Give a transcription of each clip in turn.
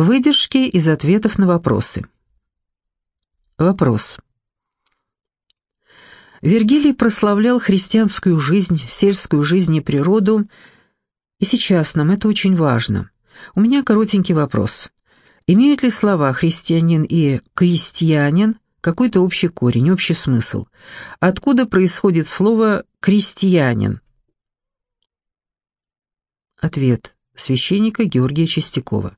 Выдержки из ответов на вопросы. Вопрос. Вергилий прославлял христианскую жизнь, сельскую жизнь и природу, и сейчас нам это очень важно. У меня коротенький вопрос. Имеют ли слова «христианин» и «крестьянин» какой-то общий корень, общий смысл? Откуда происходит слово «крестьянин»? Ответ священника Георгия Чистякова.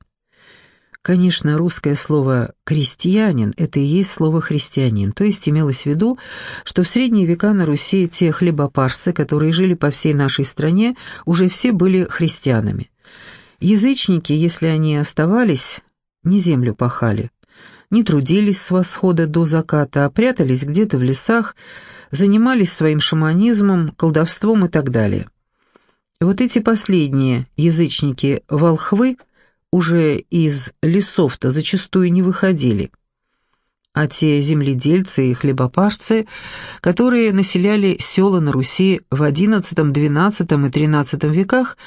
Конечно, русское слово «крестьянин» — это и есть слово «христианин», то есть имелось в виду, что в средние века на Руси те хлебопарцы, которые жили по всей нашей стране, уже все были христианами. Язычники, если они оставались, не землю пахали, не трудились с восхода до заката, а прятались где-то в лесах, занимались своим шаманизмом, колдовством и так далее. И вот эти последние язычники-волхвы — уже из лесов-то зачастую не выходили. А те земледельцы и хлебопарцы, которые населяли села на Руси в XI, XII и XIII веках,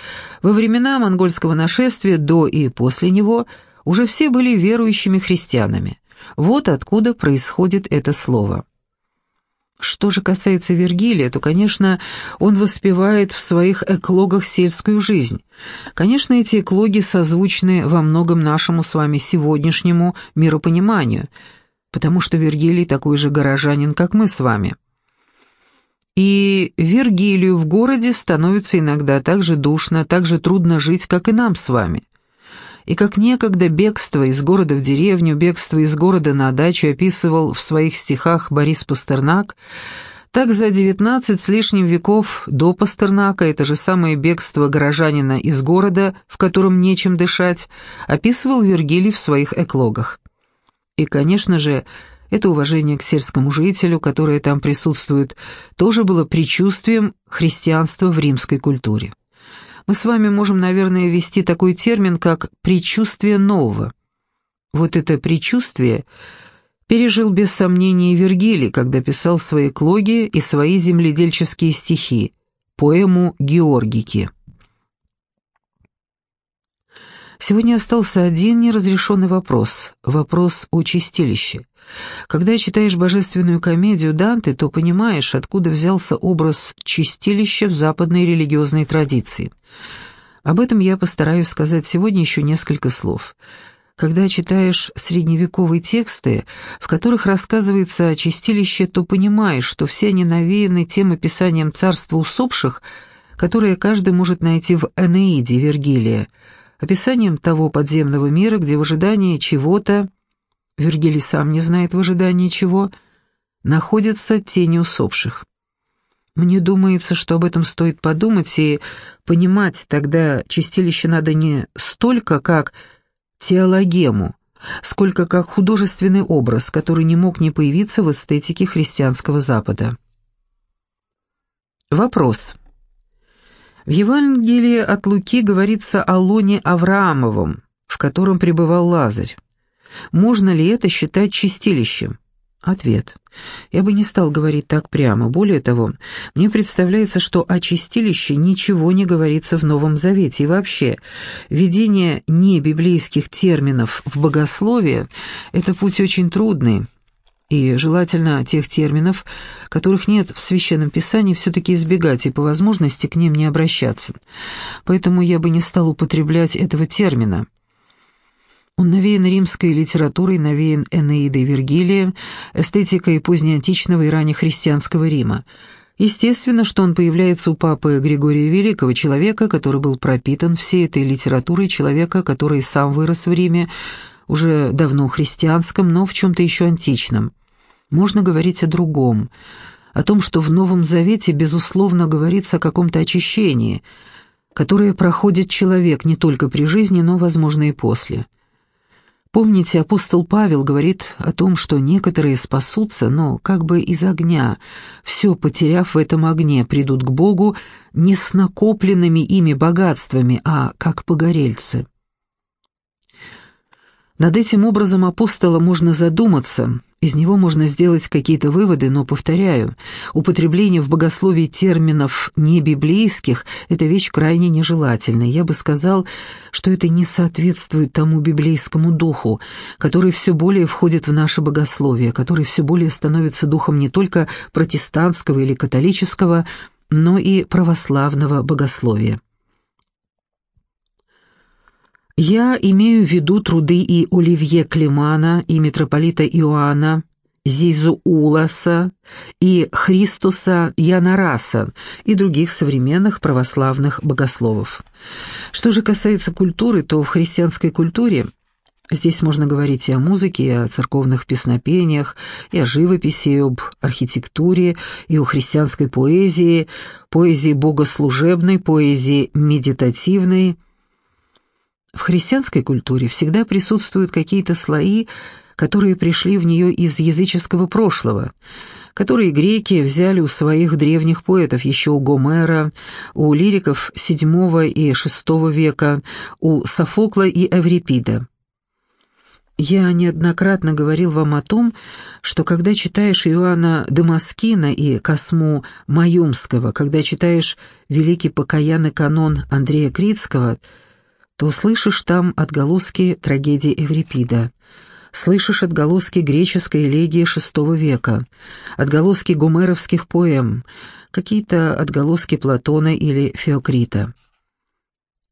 во времена монгольского нашествия до и после него, уже все были верующими христианами. Вот откуда происходит это слово. Что же касается Вергилия, то, конечно, он воспевает в своих эклогах сельскую жизнь. Конечно, эти эклоги созвучны во многом нашему с вами сегодняшнему миропониманию, потому что Вергилий такой же горожанин, как мы с вами. И Вергилию в городе становится иногда так же душно, так же трудно жить, как и нам с вами и как некогда бегство из города в деревню, бегство из города на дачу описывал в своих стихах Борис Пастернак, так за девятнадцать с лишним веков до Пастернака это же самое бегство горожанина из города, в котором нечем дышать, описывал Вергилий в своих эклогах. И, конечно же, это уважение к сельскому жителю, которое там присутствует, тоже было предчувствием христианства в римской культуре мы с вами можем, наверное, ввести такой термин, как «предчувствие нового». Вот это предчувствие пережил без сомнения Вергилий, когда писал свои клоги и свои земледельческие стихи, поэму «Георгики». Сегодня остался один неразрешенный вопрос – вопрос о чистилище. Когда читаешь божественную комедию Данте, то понимаешь, откуда взялся образ чистилища в западной религиозной традиции. Об этом я постараюсь сказать сегодня еще несколько слов. Когда читаешь средневековые тексты, в которых рассказывается о чистилище, то понимаешь, что все они навеяны тем описанием царства усопших, которое каждый может найти в Энеиде Вергилия, описанием того подземного мира, где в ожидании чего-то Вергилий сам не знает в ожидании чего, находятся тени усопших. Мне думается, что об этом стоит подумать и понимать, тогда чистилище надо не столько как теологему, сколько как художественный образ, который не мог не появиться в эстетике христианского Запада. Вопрос. В Евангелии от Луки говорится о лоне Авраамовом, в котором пребывал Лазарь. Можно ли это считать чистилищем? Ответ. Я бы не стал говорить так прямо. Более того, мне представляется, что о чистилище ничего не говорится в Новом Завете. И вообще, введение небиблейских терминов в богословие – это путь очень трудный. И желательно тех терминов, которых нет в Священном Писании, все-таки избегать и по возможности к ним не обращаться. Поэтому я бы не стал употреблять этого термина. Он навеян римской литературой, навеян Энеидой Вергилия, эстетикой позднеантичного и раннехристианского Рима. Естественно, что он появляется у папы Григория Великого, человека, который был пропитан всей этой литературой, человека, который сам вырос в Риме, уже давно христианском, но в чем-то еще античном. Можно говорить о другом, о том, что в Новом Завете, безусловно, говорится о каком-то очищении, которое проходит человек не только при жизни, но, возможно, и после. Помните, апостол Павел говорит о том, что некоторые спасутся, но как бы из огня, все потеряв в этом огне, придут к Богу не с накопленными ими богатствами, а как погорельцы. Над этим образом апостола можно задуматься, Из него можно сделать какие-то выводы, но, повторяю, употребление в богословии терминов небиблейских – это вещь крайне нежелательная. Я бы сказал, что это не соответствует тому библейскому духу, который все более входит в наше богословие, который все более становится духом не только протестантского или католического, но и православного богословия. Я имею в виду труды и Оливье Климана, и митрополита Иоанна, Зизууласа, и Христуса Янараса, и других современных православных богословов. Что же касается культуры, то в христианской культуре Здесь можно говорить и о музыке, и о церковных песнопениях, и о живописи, и об архитектуре, и о христианской поэзии, поэзии богослужебной, поэзии медитативной, в христианской культуре всегда присутствуют какие-то слои, которые пришли в нее из языческого прошлого, которые греки взяли у своих древних поэтов, еще у Гомера, у лириков VII и VI века, у Софокла и Эврипида. Я неоднократно говорил вам о том, что когда читаешь Иоанна Дамаскина и Косму Маюмского, когда читаешь великий покаянный канон Андрея Критского – то слышишь там отголоски трагедии Эврипида, слышишь отголоски греческой элегии VI века, отголоски гомеровских поэм, какие-то отголоски Платона или Феокрита.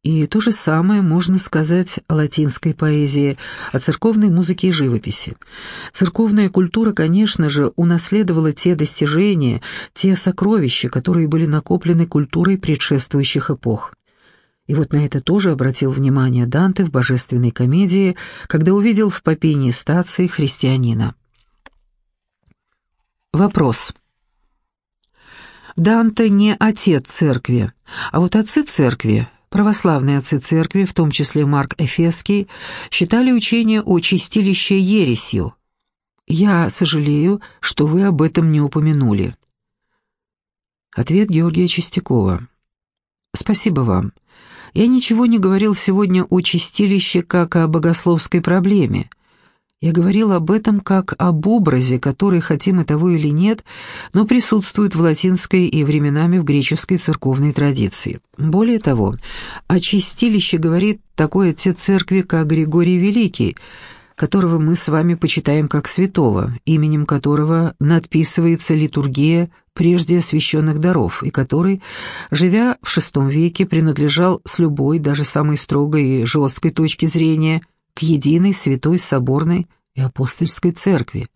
И то же самое можно сказать о латинской поэзии, о церковной музыке и живописи. Церковная культура, конечно же, унаследовала те достижения, те сокровища, которые были накоплены культурой предшествующих эпох. И вот на это тоже обратил внимание Данте в «Божественной комедии», когда увидел в попении стации христианина. Вопрос. Данте не отец церкви, а вот отцы церкви, православные отцы церкви, в том числе Марк Эфесский, считали учение о чистилище ересью. Я сожалею, что вы об этом не упомянули. Ответ Георгия Чистякова. Спасибо вам. Я ничего не говорил сегодня о чистилище как о богословской проблеме. Я говорил об этом как об образе, который, хотим мы того или нет, но присутствует в латинской и временами в греческой церковной традиции. Более того, о чистилище говорит такой отец церкви, как Григорий Великий – которого мы с вами почитаем как святого, именем которого надписывается литургия прежде освященных даров, и который, живя в VI веке, принадлежал с любой, даже самой строгой и жесткой точки зрения, к единой святой соборной и апостольской церкви.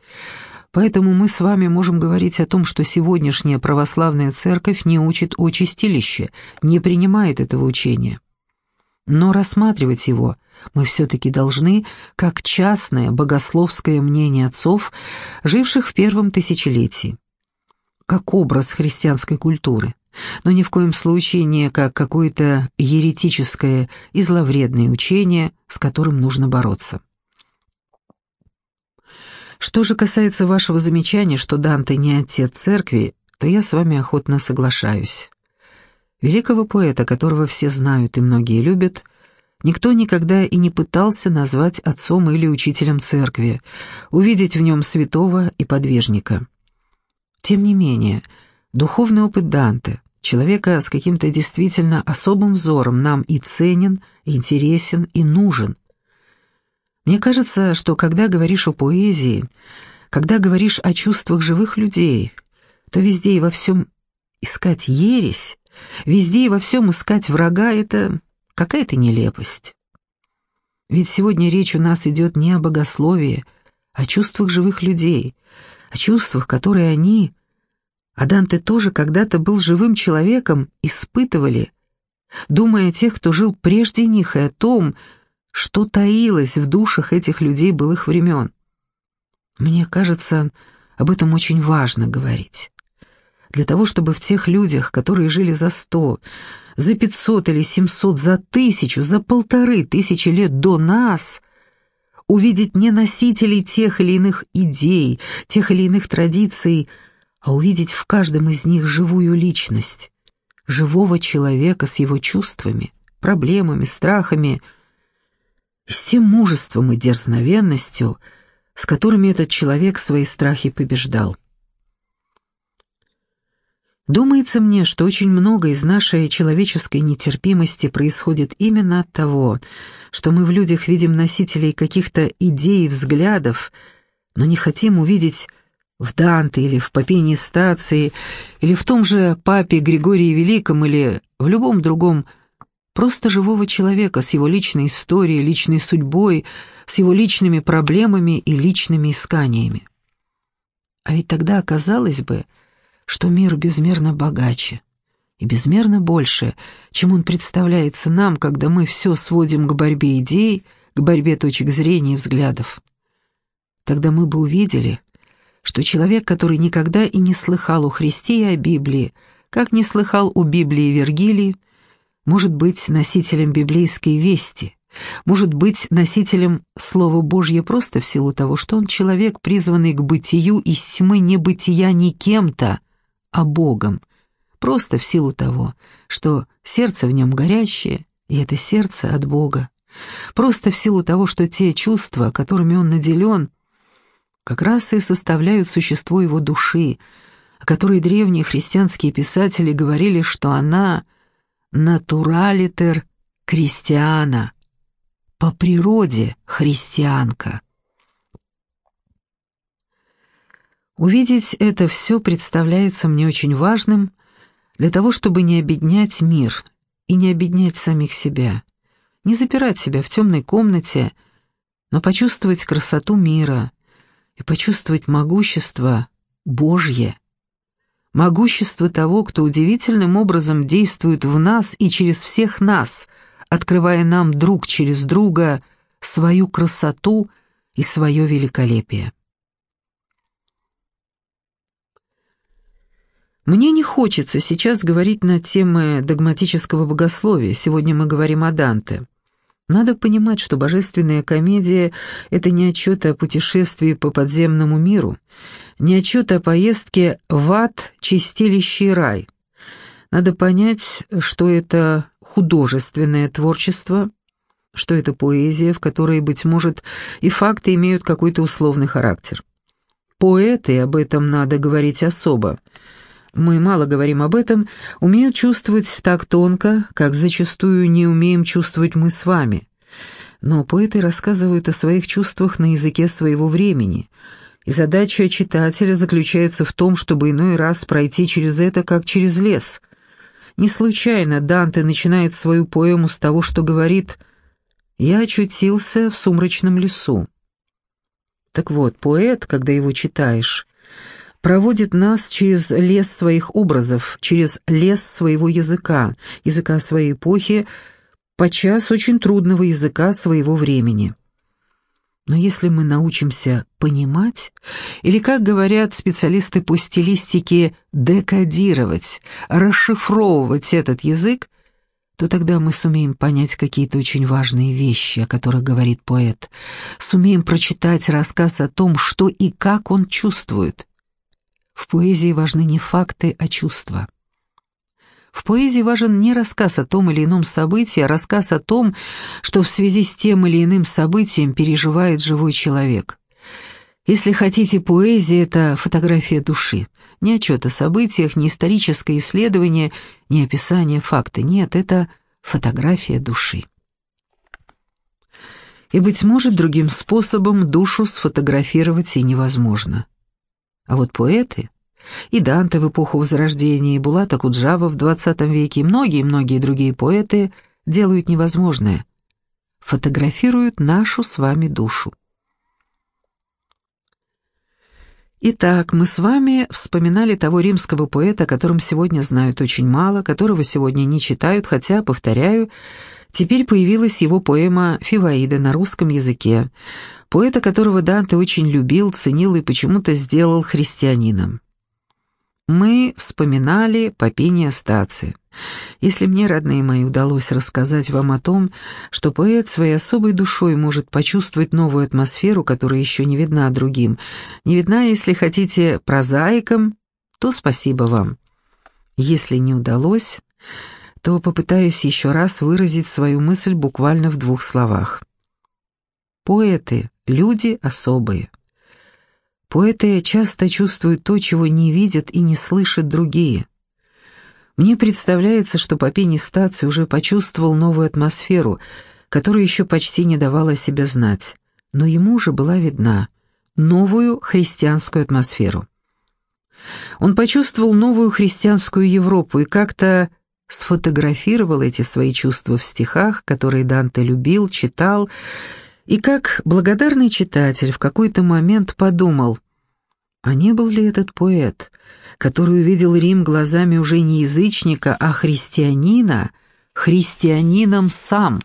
Поэтому мы с вами можем говорить о том, что сегодняшняя православная церковь не учит о чистилище, не принимает этого учения. Но рассматривать его мы все-таки должны как частное богословское мнение отцов, живших в первом тысячелетии, как образ христианской культуры, но ни в коем случае не как какое-то еретическое и зловредное учение, с которым нужно бороться. Что же касается вашего замечания, что Данте не отец церкви, то я с вами охотно соглашаюсь. Великого поэта, которого все знают и многие любят, никто никогда и не пытался назвать отцом или учителем церкви, увидеть в нем святого и подвижника. Тем не менее, духовный опыт Данте, человека с каким-то действительно особым взором, нам и ценен, и интересен, и нужен. Мне кажется, что когда говоришь о поэзии, когда говоришь о чувствах живых людей, то везде и во всем искать ересь, Везде и во всем искать врага — это какая-то нелепость. Ведь сегодня речь у нас идет не о богословии, а о чувствах живых людей, о чувствах, которые они, а Данте тоже когда-то был живым человеком, испытывали, думая о тех, кто жил прежде них, и о том, что таилось в душах этих людей былых времен. Мне кажется, об этом очень важно говорить для того, чтобы в тех людях, которые жили за сто, за пятьсот или семьсот, за тысячу, за полторы тысячи лет до нас, увидеть не носителей тех или иных идей, тех или иных традиций, а увидеть в каждом из них живую личность, живого человека с его чувствами, проблемами, страхами, и с тем мужеством и дерзновенностью, с которыми этот человек свои страхи побеждал. Думается мне, что очень много из нашей человеческой нетерпимости происходит именно от того, что мы в людях видим носителей каких-то идей и взглядов, но не хотим увидеть в Данте или в Попине Стации, или в том же папе Григории Великом, или в любом другом просто живого человека с его личной историей, личной судьбой, с его личными проблемами и личными исканиями. А ведь тогда оказалось бы, что мир безмерно богаче и безмерно больше, чем он представляется нам, когда мы все сводим к борьбе идей, к борьбе точек зрения и взглядов. Тогда мы бы увидели, что человек, который никогда и не слыхал о Христе и о Библии, как не слыхал о Библии Вергилии, может быть носителем библейской вести, может быть носителем Слова Божье просто в силу того, что он человек, призванный к бытию из тьмы не бытия не кем-то, а Богом, просто в силу того, что сердце в нем горящее, и это сердце от Бога, просто в силу того, что те чувства, которыми он наделен, как раз и составляют существо его души, о которой древние христианские писатели говорили, что она натуралитер крестьяна, по природе христианка. Увидеть это все представляется мне очень важным для того, чтобы не обеднять мир и не обеднять самих себя, не запирать себя в темной комнате, но почувствовать красоту мира и почувствовать могущество Божье, могущество того, кто удивительным образом действует в нас и через всех нас, открывая нам друг через друга свою красоту и свое великолепие. Мне не хочется сейчас говорить на темы догматического богословия, сегодня мы говорим о Данте. Надо понимать, что божественная комедия — это не отчет о путешествии по подземному миру, не отчет о поездке в ад, чистилище и рай. Надо понять, что это художественное творчество, что это поэзия, в которой, быть может, и факты имеют какой-то условный характер. Поэты, об этом надо говорить особо, мы мало говорим об этом, умеют чувствовать так тонко, как зачастую не умеем чувствовать мы с вами. Но поэты рассказывают о своих чувствах на языке своего времени, и задача читателя заключается в том, чтобы иной раз пройти через это, как через лес. Не случайно Данте начинает свою поэму с того, что говорит «Я очутился в сумрачном лесу». Так вот, поэт, когда его читаешь, проводит нас через лес своих образов, через лес своего языка, языка своей эпохи, подчас очень трудного языка своего времени. Но если мы научимся понимать, или, как говорят специалисты по стилистике, декодировать, расшифровывать этот язык, то тогда мы сумеем понять какие-то очень важные вещи, о которых говорит поэт, сумеем прочитать рассказ о том, что и как он чувствует. В поэзии важны не факты, а чувства. В поэзии важен не рассказ о том или ином событии, а рассказ о том, что в связи с тем или иным событием переживает живой человек. Если хотите, поэзия — это фотография души. Не отчет о событиях, не историческое исследование, не описание факта. Нет, это фотография души. И, быть может, другим способом душу сфотографировать и невозможно. А вот поэты, и Данте в эпоху Возрождения, и Булата Куджава в XX веке, и многие-многие другие поэты делают невозможное. Фотографируют нашу с вами душу. Итак, мы с вами вспоминали того римского поэта, о котором сегодня знают очень мало, которого сегодня не читают, хотя, повторяю, теперь появилась его поэма «Фиваида» на русском языке, поэта, которого Данте очень любил, ценил и почему-то сделал христианином. Мы вспоминали Попиния Стаци. Если мне, родные мои, удалось рассказать вам о том, что поэт своей особой душой может почувствовать новую атмосферу, которая еще не видна другим, не видна, если хотите, прозаикам, то спасибо вам. Если не удалось, то попытаюсь еще раз выразить свою мысль буквально в двух словах. Поэты Люди особые. Поэты часто чувствуют то, чего не видят и не слышат другие. Мне представляется, что Попени Стаций уже почувствовал новую атмосферу, которая еще почти не давала себя знать, но ему уже была видна новую христианскую атмосферу. Он почувствовал новую христианскую Европу и как-то сфотографировал эти свои чувства в стихах, которые Данте любил, читал, и как благодарный читатель в какой-то момент подумал, а не был ли этот поэт, который увидел Рим глазами уже не язычника, а христианина, христианином сам?